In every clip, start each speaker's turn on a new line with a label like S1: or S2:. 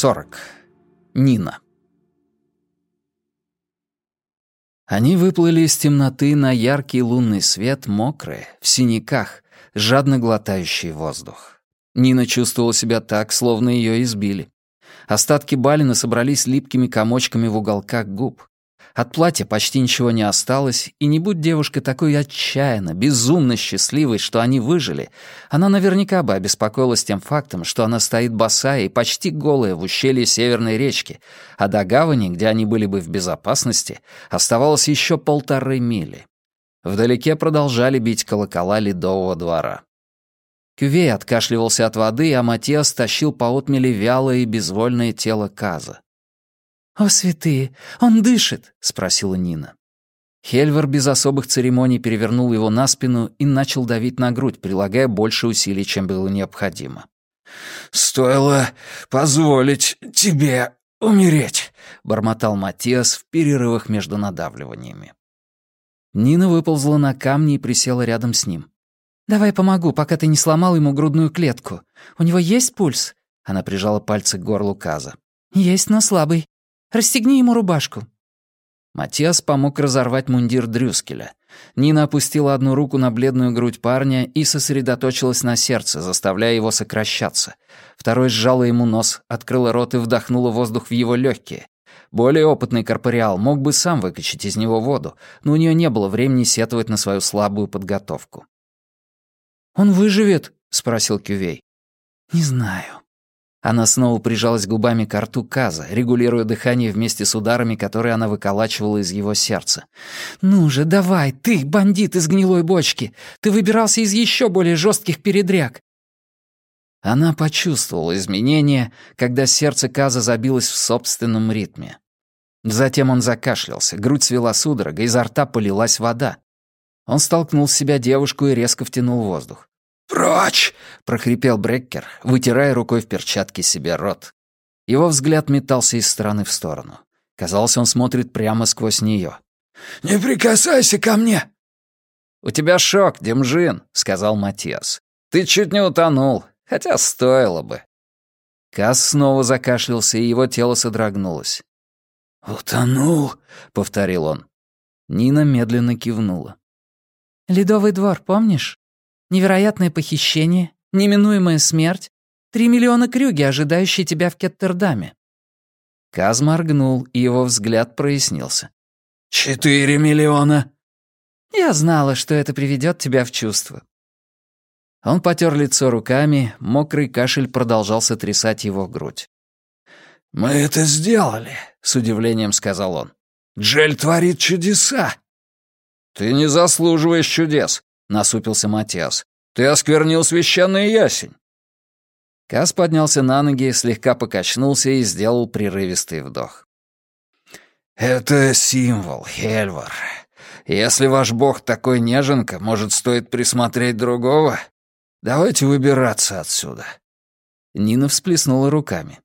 S1: 40. Нина. Они выплыли из темноты на яркий лунный свет, мокрые, в синяках, жадно глотающие воздух. Нина чувствовала себя так, словно ее избили. Остатки балина собрались липкими комочками в уголках губ. От платья почти ничего не осталось, и не будь девушка такой отчаянно, безумно счастливой, что они выжили, она наверняка бы обеспокоилась тем фактом, что она стоит босая и почти голая в ущелье Северной речки, а до гавани, где они были бы в безопасности, оставалось еще полторы мили. Вдалеке продолжали бить колокола ледового двора. Кювей откашливался от воды, а Матиас тащил по отмели вялое и безвольное тело Каза.
S2: «О, святые, он дышит!» — спросила Нина.
S1: Хельвар без особых церемоний перевернул его на спину и начал давить на грудь, прилагая больше усилий, чем было необходимо.
S3: «Стоило позволить тебе умереть», — бормотал Матиас в перерывах между надавливаниями.
S1: Нина выползла на камни и присела рядом с ним.
S2: «Давай помогу, пока ты не сломал ему грудную клетку. У него есть пульс?»
S1: Она прижала пальцы к горлу Каза.
S2: «Есть, но слабый. Расстегни ему рубашку».
S1: Матиас помог разорвать мундир Дрюскеля. Нина опустила одну руку на бледную грудь парня и сосредоточилась на сердце, заставляя его сокращаться. Второй сжала ему нос, открыла рот и вдохнула воздух в его легкие. Более опытный корпориал мог бы сам выкачать из него воду, но у нее не было времени сетовать на свою слабую подготовку.
S2: «Он выживет?»
S1: — спросил Кювей.
S2: «Не знаю».
S1: Она снова прижалась губами к рту Каза, регулируя дыхание вместе с ударами, которые она выколачивала из его сердца.
S2: «Ну же, давай, ты, бандит из гнилой бочки! Ты выбирался из еще более жестких передряг!»
S1: Она почувствовала изменения, когда сердце Каза забилось в собственном ритме. Затем он закашлялся, грудь свела судорога, изо рта полилась вода. Он столкнул с себя девушку и резко втянул воздух.
S3: «Прочь!»
S1: — прохрипел Бреккер, вытирая рукой в перчатке себе рот. Его взгляд метался из стороны в сторону. Казалось, он смотрит прямо сквозь нее.
S3: «Не прикасайся ко мне!»
S1: «У тебя шок, Демжин», — сказал Матиас. «Ты чуть не утонул, хотя стоило бы». Кас снова закашлялся, и его тело содрогнулось.
S3: «Утонул», —
S1: повторил он. Нина медленно кивнула.
S2: «Ледовый двор, помнишь? Невероятное похищение, неминуемая смерть, три миллиона крюги, ожидающие тебя в Кеттердаме».
S1: Каз моргнул, и его взгляд прояснился.
S3: «Четыре миллиона!»
S2: «Я знала, что это приведет тебя в чувство».
S1: Он потер лицо руками, мокрый кашель продолжал сотрясать его грудь.
S3: «Мы это сделали», — с удивлением сказал он. «Джель творит чудеса».
S1: «Ты не заслуживаешь чудес», насупился Матиас. «Ты осквернил священный ясень!» Кас поднялся на ноги, слегка покачнулся и сделал прерывистый вдох.
S3: «Это символ, Хельвар. Если ваш бог такой неженка, может, стоит присмотреть другого? Давайте выбираться отсюда».
S1: Нина всплеснула руками.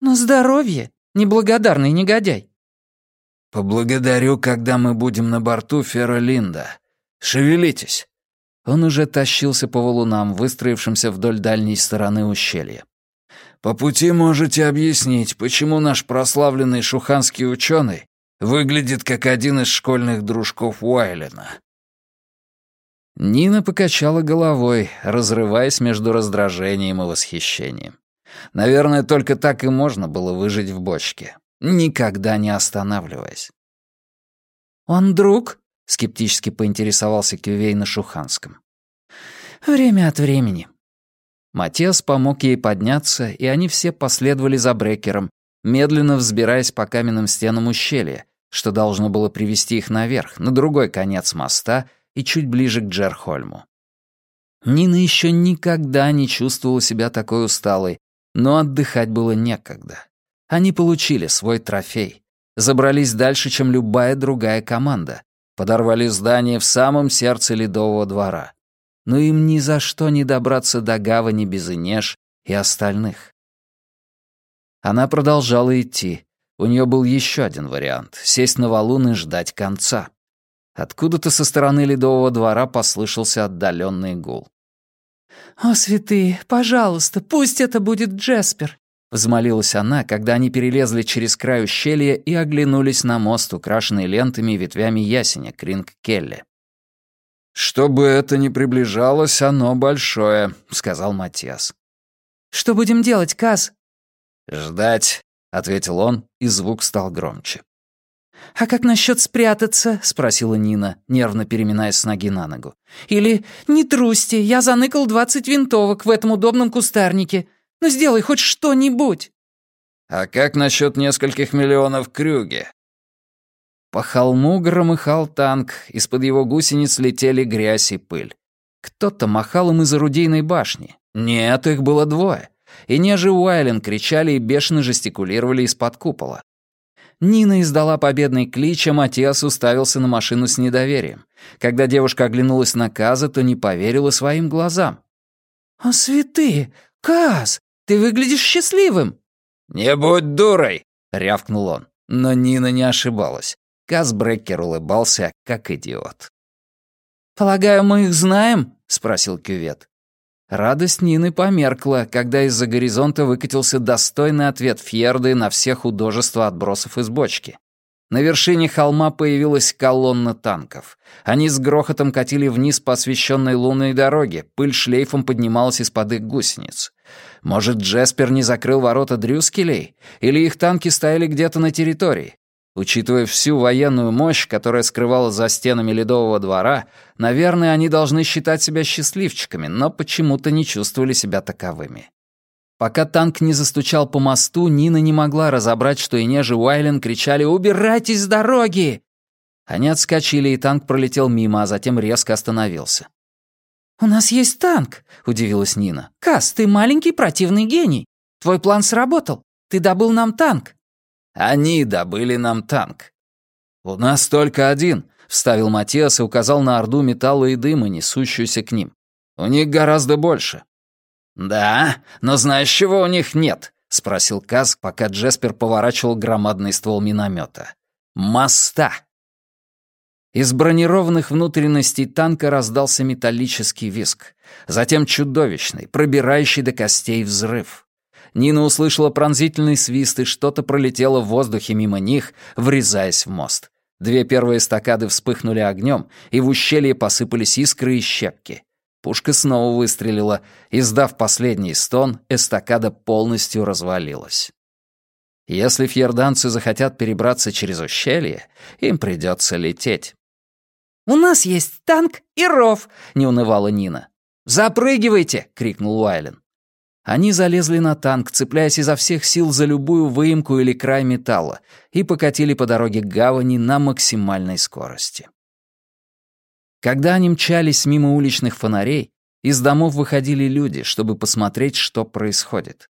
S2: «Но здоровье, неблагодарный негодяй».
S3: «Поблагодарю, когда мы будем на борту Феролинда. Шевелитесь».
S1: Он уже тащился по валунам, выстроившимся вдоль дальней стороны ущелья.
S3: «По пути можете объяснить, почему наш прославленный шуханский ученый выглядит как один из школьных дружков Уайлена».
S1: Нина покачала головой, разрываясь между раздражением и восхищением. Наверное, только так и можно было выжить в бочке, никогда не останавливаясь.
S2: «Он друг?»
S1: — скептически поинтересовался Кювей на шуханском.
S2: «Время от времени».
S1: Матиас помог ей подняться, и они все последовали за Брекером, медленно взбираясь по каменным стенам ущелья, что должно было привести их наверх, на другой конец моста и чуть ближе к Джерхольму. Нина еще никогда не чувствовала себя такой усталой, но отдыхать было некогда. Они получили свой трофей, забрались дальше, чем любая другая команда, Подорвали здание в самом сердце Ледового двора. Но им ни за что не добраться до гавани без Инеж и остальных. Она продолжала идти. У нее был еще один вариант — сесть на валун и ждать конца. Откуда-то со стороны Ледового двора послышался отдаленный гул.
S2: «О, святые, пожалуйста, пусть это будет Джеспер!»
S1: — взмолилась она, когда они перелезли через край ущелья и оглянулись на мост, украшенный лентами и ветвями ясеня Кринг-Келли.
S3: «Чтобы это не приближалось, оно большое», — сказал Матиас.
S2: «Что будем делать, Каз?»
S3: «Ждать», — ответил он, и звук стал громче.
S2: «А как насчет спрятаться?» — спросила Нина, нервно переминаясь с ноги на ногу. «Или «Не трусьте, я заныкал двадцать винтовок в этом удобном кустарнике. Ну сделай хоть что-нибудь!»
S3: «А как насчет нескольких миллионов крюги?»
S1: По холму громыхал танк, из-под его гусениц летели грязь и пыль. Кто-то махал им из орудийной башни. Нет, их было двое. И Нежи Уайлен кричали и бешено жестикулировали из-под купола. Нина издала победный клич, а Матиас уставился на машину с недоверием. Когда девушка оглянулась на Каза, то не поверила своим глазам.
S2: «О, святые! Каз, ты выглядишь счастливым!»
S3: «Не будь дурой!»
S1: — рявкнул он. Но Нина не ошибалась. Каз Бреккер улыбался, как идиот.
S2: «Полагаю, мы их знаем?» — спросил Кювет.
S1: Радость Нины померкла, когда из-за горизонта выкатился достойный ответ Фьерды на все художества отбросов из бочки. На вершине холма появилась колонна танков. Они с грохотом катили вниз по освещенной лунной дороге, пыль шлейфом поднималась из-под их гусениц. Может, Джеспер не закрыл ворота Дрюскелей? Или их танки стояли где-то на территории? Учитывая всю военную мощь, которая скрывала за стенами Ледового двора, наверное, они должны считать себя счастливчиками, но почему-то не чувствовали себя таковыми. Пока танк не застучал по мосту, Нина не могла разобрать, что Инеж и Уайлен кричали «Убирайтесь с дороги!». Они отскочили, и танк пролетел мимо, а затем резко остановился.
S2: «У нас есть танк», — удивилась Нина. «Кас, ты маленький противный гений. Твой план сработал. Ты добыл нам танк».
S1: Они добыли нам танк. У нас только один, вставил Матиас и указал на орду металла и дыма, несущуюся к ним. У них гораздо больше. Да, но знаешь, чего у них нет? спросил Каз, пока Джеспер поворачивал громадный ствол миномета. Моста. Из бронированных внутренностей танка раздался металлический визг, затем чудовищный, пробирающий до костей взрыв. Нина услышала пронзительный свист, и что-то пролетело в воздухе мимо них, врезаясь в мост. Две первые эстакады вспыхнули огнем, и в ущелье посыпались искры и щепки. Пушка снова выстрелила, и, сдав последний стон, эстакада полностью развалилась. Если фьерданцы захотят перебраться через ущелье, им придется лететь.
S2: «У нас есть танк и ров», — не унывала Нина.
S1: «Запрыгивайте!» — крикнул Уайлен. Они залезли на танк, цепляясь изо всех сил за любую выемку или край металла, и покатили по дороге к гавани на максимальной скорости. Когда они мчались мимо уличных фонарей, из домов выходили люди, чтобы посмотреть, что происходит.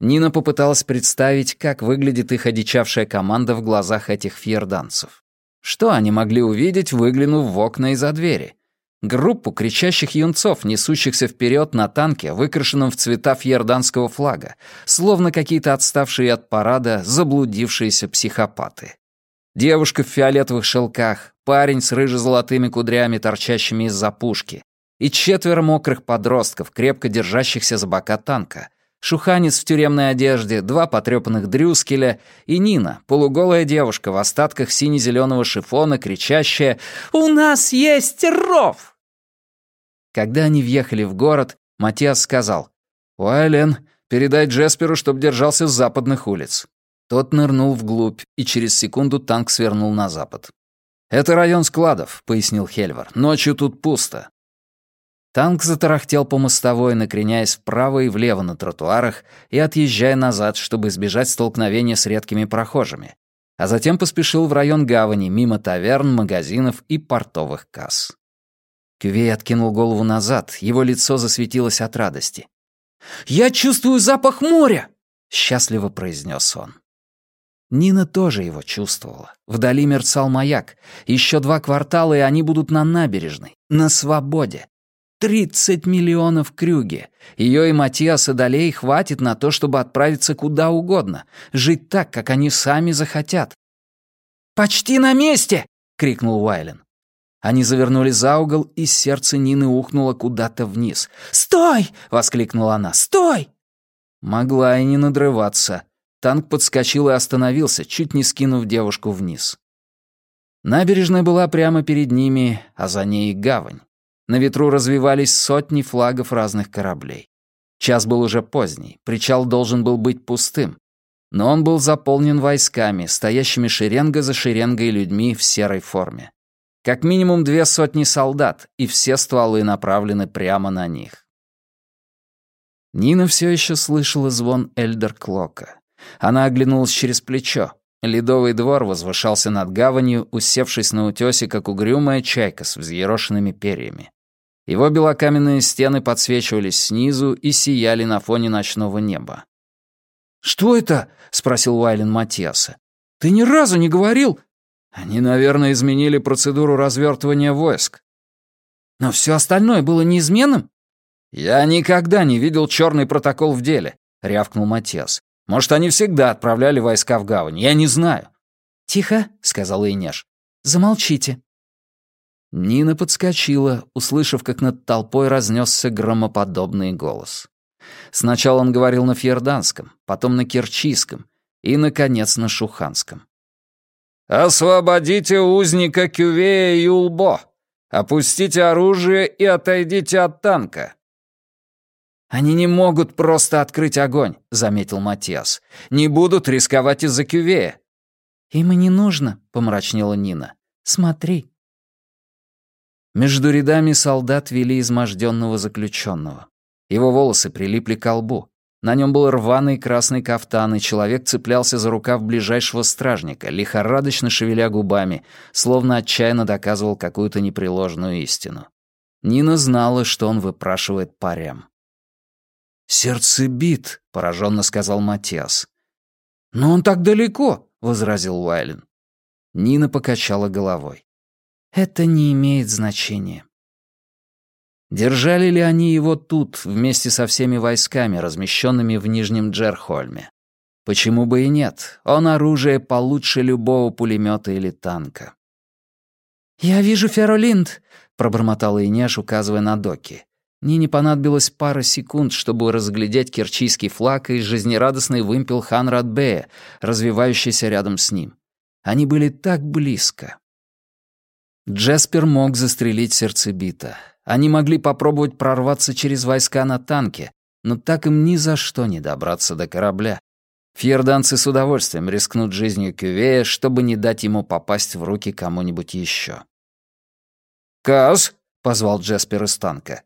S1: Нина попыталась представить, как выглядит их одичавшая команда в глазах этих фьерданцев. Что они могли увидеть, выглянув в окна из-за двери? Группу кричащих юнцов, несущихся вперед на танке, выкрашенном в цвета фьерданского флага, словно какие-то отставшие от парада заблудившиеся психопаты. Девушка в фиолетовых шелках, парень с рыже-золотыми кудрями, торчащими из-за пушки, и четверо мокрых подростков, крепко держащихся за бока танка, шуханец в тюремной одежде, два потрепанных дрюскеля и Нина, полуголая девушка в остатках сине-зеленого шифона, кричащая «У нас есть ров!» Когда они въехали в город, Матиас сказал, «Уайлен, передай Джесперу, чтоб держался с западных улиц». Тот нырнул вглубь, и через секунду танк свернул на запад. «Это район складов», — пояснил Хельвар. «Ночью тут пусто». Танк затарахтел по мостовой, накреняясь вправо и влево на тротуарах и отъезжая назад, чтобы избежать столкновения с редкими прохожими, а затем поспешил в район гавани, мимо таверн, магазинов и портовых касс. Кювей откинул голову назад, его лицо засветилось от радости. «Я чувствую запах моря!» — счастливо произнес он. Нина тоже его чувствовала. Вдали мерцал маяк. Еще два квартала, и они будут на набережной, на свободе. Тридцать миллионов крюги. Ее и Матиаса Долей хватит на то, чтобы отправиться куда угодно, жить так, как они сами захотят. «Почти на месте!» — крикнул Уайлен. Они завернули за угол, и сердце Нины ухнуло куда-то вниз. «Стой!» — воскликнула она. «Стой!» Могла и не надрываться. Танк подскочил и остановился, чуть не скинув девушку вниз. Набережная была прямо перед ними, а за ней гавань. На ветру развивались сотни флагов разных кораблей. Час был уже поздний, причал должен был быть пустым. Но он был заполнен войсками, стоящими шеренга за шеренгой людьми в серой форме. Как минимум две сотни солдат, и все стволы направлены прямо на них. Нина все еще слышала звон Эльдер Клока. Она оглянулась через плечо. Ледовый двор возвышался над гаванью, усевшись на утёсе, как угрюмая чайка с взъерошенными перьями. Его белокаменные стены подсвечивались снизу и сияли на фоне ночного неба.
S2: «Что это?» — спросил Уайлен Матиаса. «Ты ни разу не говорил...»
S1: «Они, наверное, изменили процедуру развертывания войск».
S2: «Но все остальное было неизменным?»
S1: «Я никогда не видел черный протокол в деле», — рявкнул Матиас. Может, они всегда отправляли войска в гавань, я не знаю».
S2: «Тихо», — сказала Инеш. «Замолчите».
S1: Нина подскочила, услышав, как над толпой разнесся громоподобный голос. Сначала он говорил на фьерданском, потом на керчийском и, наконец, на шуханском. «Освободите узника Кювея и Улбо! Опустите оружие и отойдите от танка! «Они не могут просто открыть огонь», — заметил Матиас. «Не будут рисковать из-за кювея».
S2: «Им и не нужно», — помрачнела Нина. «Смотри».
S1: Между рядами солдат вели изможденного заключенного. Его волосы прилипли к лбу. На нем был рваный красный кафтан, и человек цеплялся за рукав ближайшего стражника, лихорадочно шевеля губами, словно отчаянно доказывал какую-то непреложную истину. Нина знала, что он выпрашивает парям.
S3: «Сердцебит», — пораженно сказал Матиас.
S2: «Но он так далеко», — возразил
S1: Уайлен. Нина покачала головой.
S2: «Это не имеет значения».
S1: Держали ли они его тут, вместе со всеми войсками, размещенными в Нижнем Джерхольме? Почему бы и нет? Он оружие получше любого пулемета или танка.
S2: «Я вижу Феролинд», — пробормотала Инеш, указывая на доки. Нине понадобилось пара секунд, чтобы разглядеть керчийский флаг и жизнерадостный вымпел Ханрадбея, развивающийся рядом с ним. Они были так близко. Джеспер мог застрелить сердцебита. Они могли попробовать прорваться через войска на танке, но так им ни за что не добраться до корабля. Фьерданцы с удовольствием рискнут жизнью Кювея, чтобы не дать ему попасть в руки кому-нибудь еще.
S3: «Каз!» — позвал Джеспер из танка.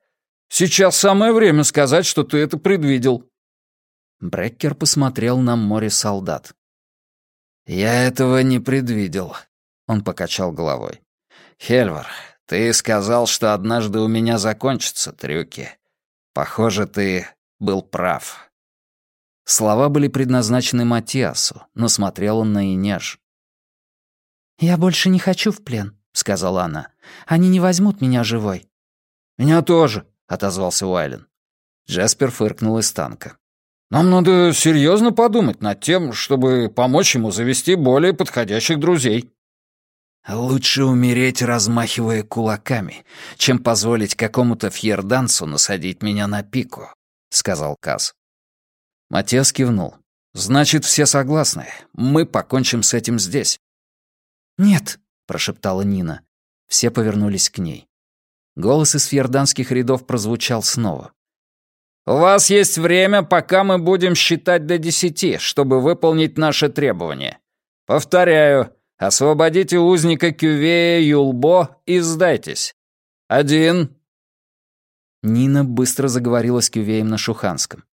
S3: Сейчас самое время сказать, что ты это предвидел».
S1: Бреккер посмотрел на море солдат. «Я этого не предвидел», — он покачал головой. «Хельвар, ты сказал, что однажды у меня закончатся трюки. Похоже, ты был прав». Слова были предназначены Матиасу, но смотрел он на Инеж.
S2: «Я больше не хочу в плен», — сказала она. «Они не возьмут меня живой».
S3: «Меня тоже», —
S1: отозвался Уайлен. Джаспер фыркнул из танка.
S3: «Нам надо серьезно подумать над тем, чтобы помочь ему завести более подходящих друзей».
S1: «Лучше умереть, размахивая кулаками, чем позволить какому-то фьерданцу насадить меня на пику», — сказал Каз. Матес кивнул. «Значит, все согласны. Мы покончим с этим здесь».
S2: «Нет», —
S1: прошептала Нина. Все повернулись к ней. Голос из фьерданских рядов прозвучал снова. «У вас есть время, пока мы будем считать до десяти, чтобы выполнить наши требования. Повторяю, освободите узника Кювея Юлбо и сдайтесь. Один». Нина быстро заговорила с Кювеем на шуханском.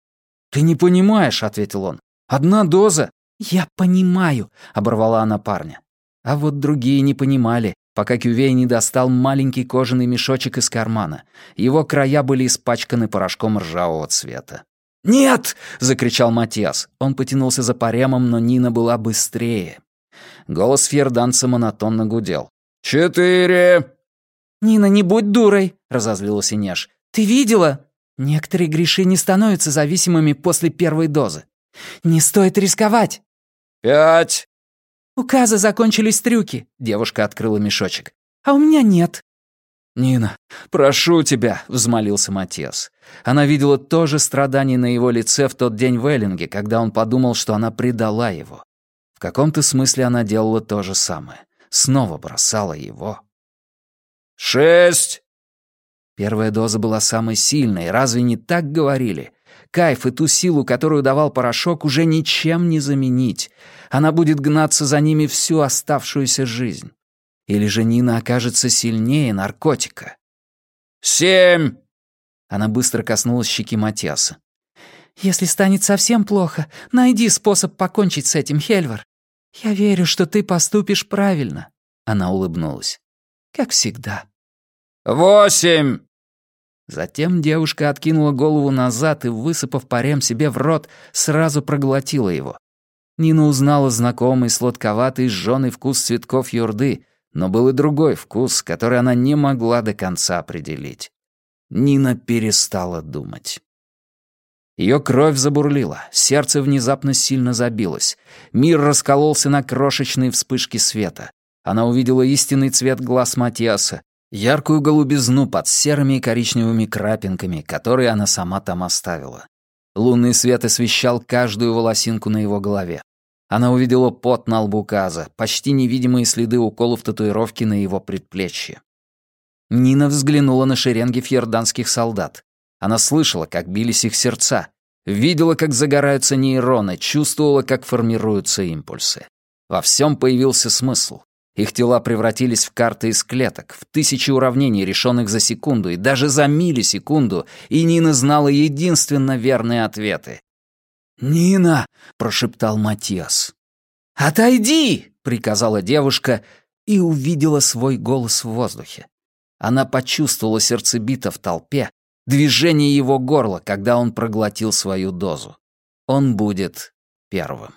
S2: «Ты не понимаешь», — ответил он. «Одна доза».
S1: «Я понимаю», — оборвала она парня. А вот другие не понимали, пока Кювей не достал маленький кожаный мешочек из кармана. Его края были испачканы порошком ржавого цвета.
S2: «Нет!»
S1: — закричал Матиас. Он потянулся за паремом, но Нина была быстрее. Голос фьерданца монотонно гудел.
S3: «Четыре!»
S2: «Нина, не будь дурой!» — разозлилась Инеш. «Ты видела? Некоторые греши не становятся зависимыми после первой дозы. Не стоит рисковать!»
S3: «Пять!»
S2: «У Каза закончились трюки», — девушка открыла мешочек. «А у меня нет».
S1: «Нина, прошу тебя», — взмолился Матиас. Она видела то же страдание на его лице в тот день в Эллинге, когда он подумал, что она предала его. В каком-то смысле она делала то же самое. Снова бросала его.
S3: «Шесть!»
S1: Первая доза была самой сильной, разве не так говорили? Кайф и ту силу, которую давал порошок, уже ничем не заменить. Она будет гнаться за ними всю оставшуюся жизнь. Или же Нина окажется сильнее наркотика?
S3: «Семь!»
S1: Она быстро коснулась щеки Матиаса.
S2: «Если станет совсем плохо, найди способ покончить с этим, Хельвар. Я верю, что ты поступишь правильно».
S1: Она улыбнулась.
S2: «Как всегда».
S3: «Восемь!»
S1: Затем девушка откинула голову назад и, высыпав парем себе в рот, сразу проглотила его. Нина узнала знакомый сладковатый сжёный вкус цветков юрды, но был и другой вкус, который она не могла до конца определить. Нина перестала думать. Ее кровь забурлила, сердце внезапно сильно забилось. Мир раскололся на крошечные вспышки света. Она увидела истинный цвет глаз Матиаса, яркую голубизну под серыми и коричневыми крапинками, которые она сама там оставила. Лунный свет освещал каждую волосинку на его голове. Она увидела пот на лбу Каза, почти невидимые следы уколов татуировки на его предплечье. Нина взглянула на шеренги фьерданских солдат. Она слышала, как бились их сердца, видела, как загораются нейроны, чувствовала, как формируются импульсы. Во всем появился смысл. Их тела превратились в карты из клеток, в тысячи уравнений, решенных за секунду и даже за миллисекунду, и Нина знала единственно верные ответы. «Нина!» — прошептал Матиас. «Отойди!» — приказала девушка и увидела свой голос в воздухе. Она почувствовала сердцебита в толпе, движение его горла, когда он проглотил свою дозу. Он будет первым.